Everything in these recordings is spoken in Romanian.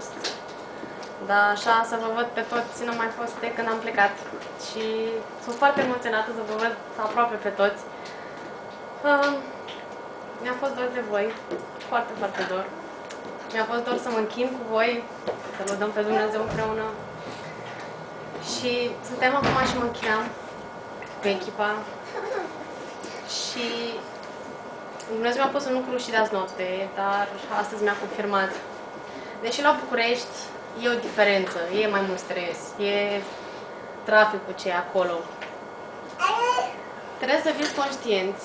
fost. Dar așa să vă văd pe toți nu mai fost de când am plecat. Și sunt foarte emoționată să vă văd aproape pe toți. Uh, mi-a fost dor de voi, foarte, foarte dor. Mi-a fost dor să mă închin cu voi, să lăudăm pe Dumnezeu împreună. Și suntem acum și mă închinam cu echipa. Și Dumnezeu mi-a pus în lucru și de azi noapte, dar astăzi mi-a confirmat. Deși la București e o diferență, e mai mult stres, e traficul ce e acolo. Trebuie să fiți conștienți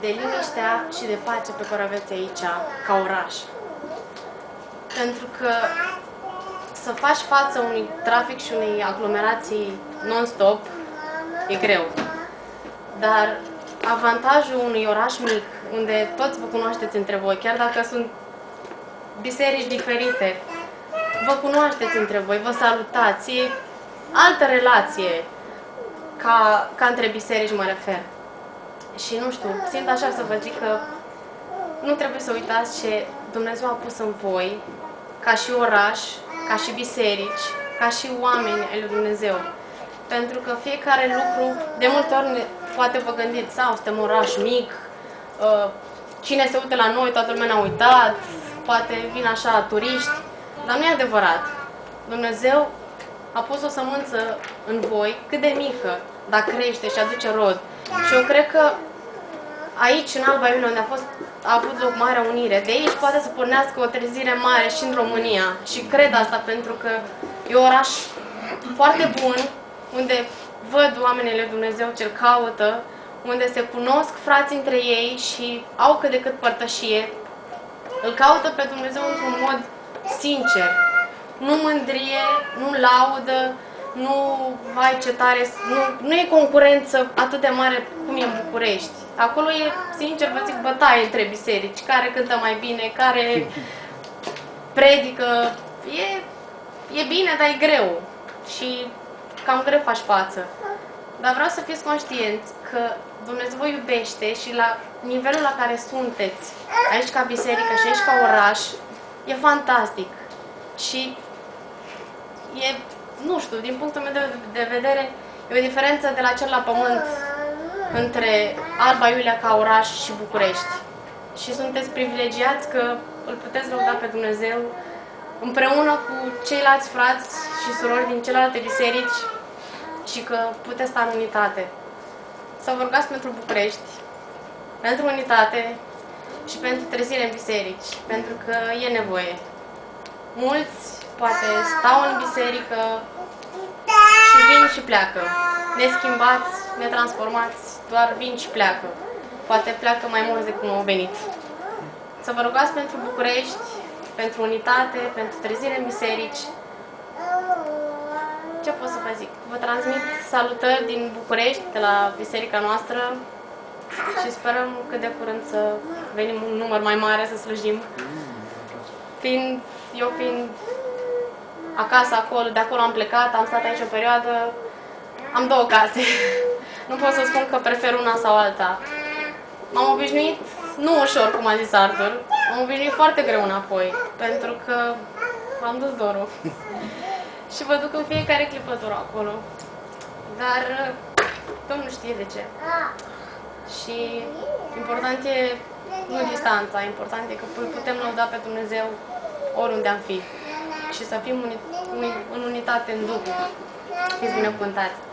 de liniștea și de pace pe care o aveți aici, ca oraș. Pentru că să faci față unui trafic și unei aglomerații non-stop e greu. Dar avantajul unui oraș mic, unde toți vă cunoașteți între voi, chiar dacă sunt biserici diferite, vă cunoașteți între voi, vă salutați, e altă relație ca, ca între biserici mă refer. Și nu știu, simt așa să vă zic că nu trebuie să uitați ce Dumnezeu a pus în voi, ca și oraș, ca și biserici, ca și oameni ai lui Dumnezeu. Pentru că fiecare lucru, de multe ori poate vă gândiți, sau suntem un oraș mic, uh, cine se uită la noi, toată lumea ne-a uitat, poate vin așa turiști, dar nu e adevărat. Dumnezeu a pus o sămânță în voi cât de mică, dar crește și aduce rod. Și eu cred că aici, în Alba Iulia, unde a, fost, a avut loc Marea Unire, de aici poate să pornească o trezire mare și în România. Și cred asta pentru că e un oraș foarte bun, unde văd oamenii lui Dumnezeu ce caută, unde se cunosc frații între ei și au cât de cât părtășie, îl caută pe Dumnezeu într-un mod sincer. Nu mândrie, nu laudă, nu vai ce tare, nu, nu e concurență atât de mare cum e în București. Acolo e, sincer, vă zic, bătaie între biserici, care cântă mai bine, care predică. E, e bine, dar e greu. Și cam greu faci față. Dar vreau să fiți conștienți că Dumnezeu vă iubește și la nivelul la care sunteți, aici ca biserică și aici ca oraș, e fantastic. Și e, nu știu, din punctul meu de vedere, e o diferență de la cel la pământ între Alba Iulia ca oraș și București. Și sunteți privilegiați că îl puteți lăuda pe Dumnezeu împreună cu ceilalți frați și surori din celelalte biserici și că puteți sta în unitate. Să vă rugați pentru București, pentru unitate și pentru trezire în biserici, pentru că e nevoie. Mulți poate stau în biserică și vin și pleacă. Ne schimbați, ne transformați, doar vin și pleacă. Poate pleacă mai mulți decât au venit. Să vă rugați pentru București, pentru unitate, pentru trezire în biserici. Ce pot să vă zic? Vă transmit salutări din București, de la biserica noastră și sperăm cât de curând să venim un număr mai mare să slujim. Fiind, eu fiind acasă acolo, de acolo am plecat, am stat aici o perioadă, am două case. nu pot să spun că prefer una sau alta. M-am obișnuit, nu ușor, cum a zis Arthur, m-am obișnuit foarte greu înapoi, pentru că am dus dorul. și vă duc în fiecare clipătură acolo. Dar Domnul știe de ce. Și important e nu distanța, important e că putem lăuda pe Dumnezeu oriunde am fi. Și să fim uni, uni, în unitate în Duhul. Fiți binecuvântați!